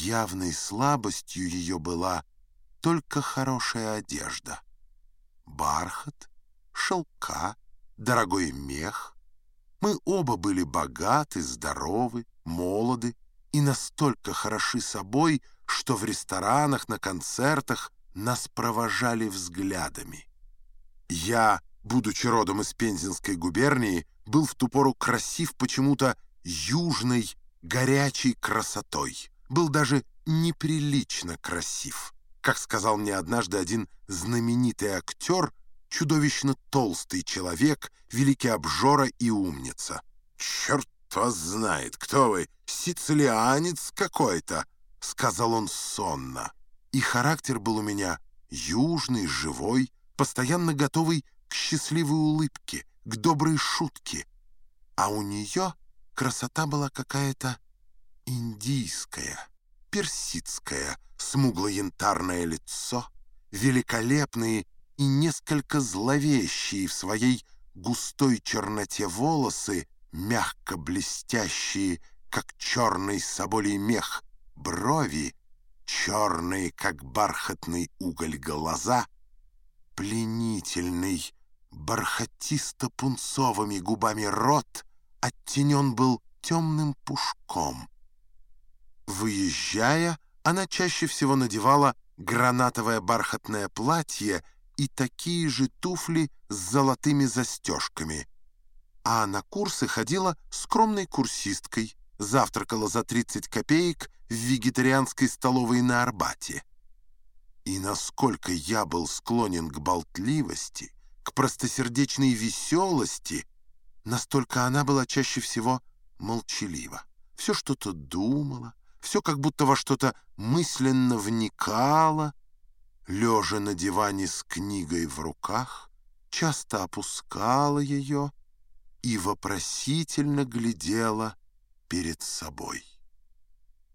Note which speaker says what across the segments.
Speaker 1: явной слабостью ее была только хорошая одежда. Бархат, шелка, дорогой мех. Мы оба были богаты, здоровы, молоды и настолько хороши собой, что в ресторанах, на концертах нас провожали взглядами. Я, будучи родом из Пензенской губернии, был в ту пору красив почему-то южной, горячей красотой. Был даже неприлично красив. Как сказал мне однажды один знаменитый актер, чудовищно толстый человек, великий обжора и умница. «Черт вас знает, кто вы, сицилианец какой-то!» — сказал он сонно. И характер был у меня южный, живой, постоянно готовый к счастливой улыбке, к доброй шутке. А у нее красота была какая-то индийская, персидская, смугло-янтарное лицо, великолепные и несколько зловещие в своей густой черноте волосы, мягко блестящие, как черный соболий мех, брови, черные, как бархатный уголь глаза, пленительный, бархатисто-пунцовыми губами рот оттенен был темным пушком. Выезжая, она чаще всего надевала гранатовое бархатное платье и такие же туфли с золотыми застежками, а на курсы ходила скромной курсисткой, завтракала за 30 копеек в вегетарианской столовой на Арбате. И насколько я был склонен к болтливости, к простосердечной веселости, настолько она была чаще всего молчалива. Все что-то думала, все как будто во что-то мысленно вникала, лежа на диване с книгой в руках, часто опускала ее и вопросительно глядела перед собой.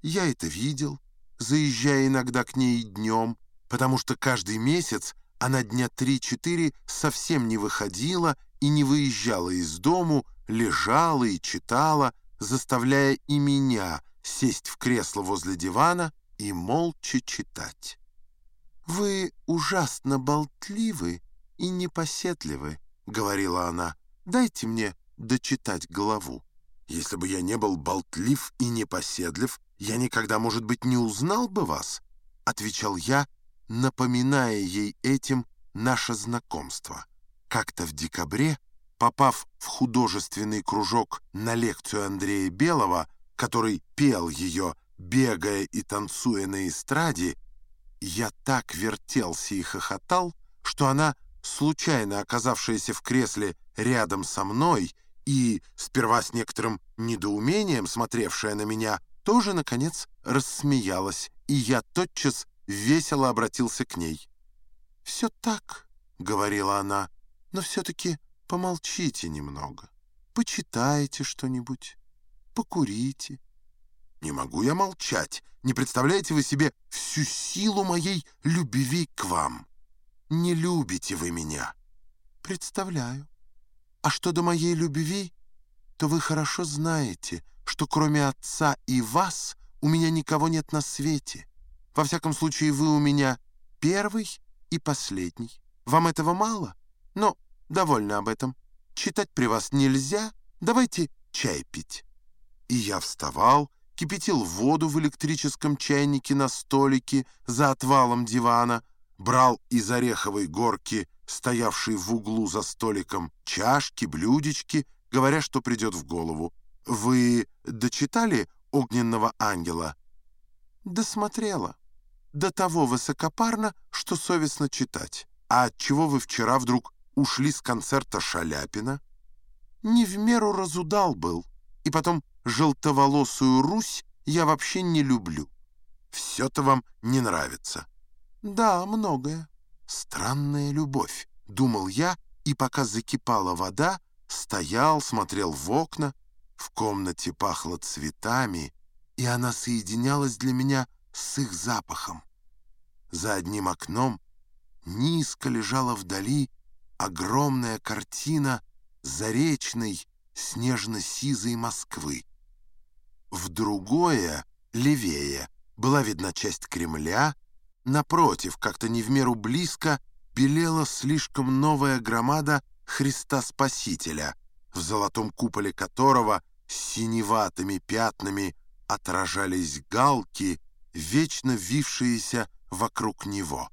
Speaker 1: Я это видел, заезжая иногда к ней днем, потому что каждый месяц она дня три-четыре совсем не выходила и не выезжала из дому, лежала и читала, заставляя и меня сесть в кресло возле дивана и молча читать. «Вы ужасно болтливы и непоседливы», — говорила она. «Дайте мне дочитать главу». Если бы я не был болтлив и непоседлив, я никогда, может быть, не узнал бы вас, — отвечал я, напоминая ей этим наше знакомство. Как-то в декабре, попав в художественный кружок на лекцию Андрея Белого, который пел ее, бегая и танцуя на эстраде, я так вертелся и хохотал, что она, случайно оказавшаяся в кресле рядом со мной и, сперва с некоторым недоумением смотревшая на меня, тоже, наконец, рассмеялась, и я тотчас весело обратился к ней. «Все так», — говорила она, — «но все-таки помолчите немного, почитайте что-нибудь, покурите». «Не могу я молчать. Не представляете вы себе всю силу моей любви к вам? Не любите вы меня». «Представляю. А что до моей любви, то вы хорошо знаете, что кроме отца и вас у меня никого нет на свете». Во всяком случае, вы у меня первый и последний. Вам этого мало? Но довольно об этом. Читать при вас нельзя. Давайте чай пить». И я вставал, кипятил воду в электрическом чайнике на столике за отвалом дивана, брал из ореховой горки, стоявшей в углу за столиком, чашки, блюдечки, говоря, что придет в голову. «Вы дочитали «Огненного ангела»?» «Досмотрела» до того высокопарно, что совестно читать. А от чего вы вчера вдруг ушли с концерта Шаляпина? Не в меру разудал был. И потом желтоволосую Русь я вообще не люблю. Все-то вам не нравится. Да, многое. Странная любовь, думал я, и пока закипала вода, стоял, смотрел в окна, в комнате пахло цветами, и она соединялась для меня с их запахом. За одним окном низко лежала вдали огромная картина заречной снежно-сизой Москвы. В другое, левее, была видна часть Кремля, напротив, как-то не в меру близко, белела слишком новая громада Христа Спасителя, в золотом куполе которого синеватыми пятнами отражались галки, вечно вившиеся вокруг него.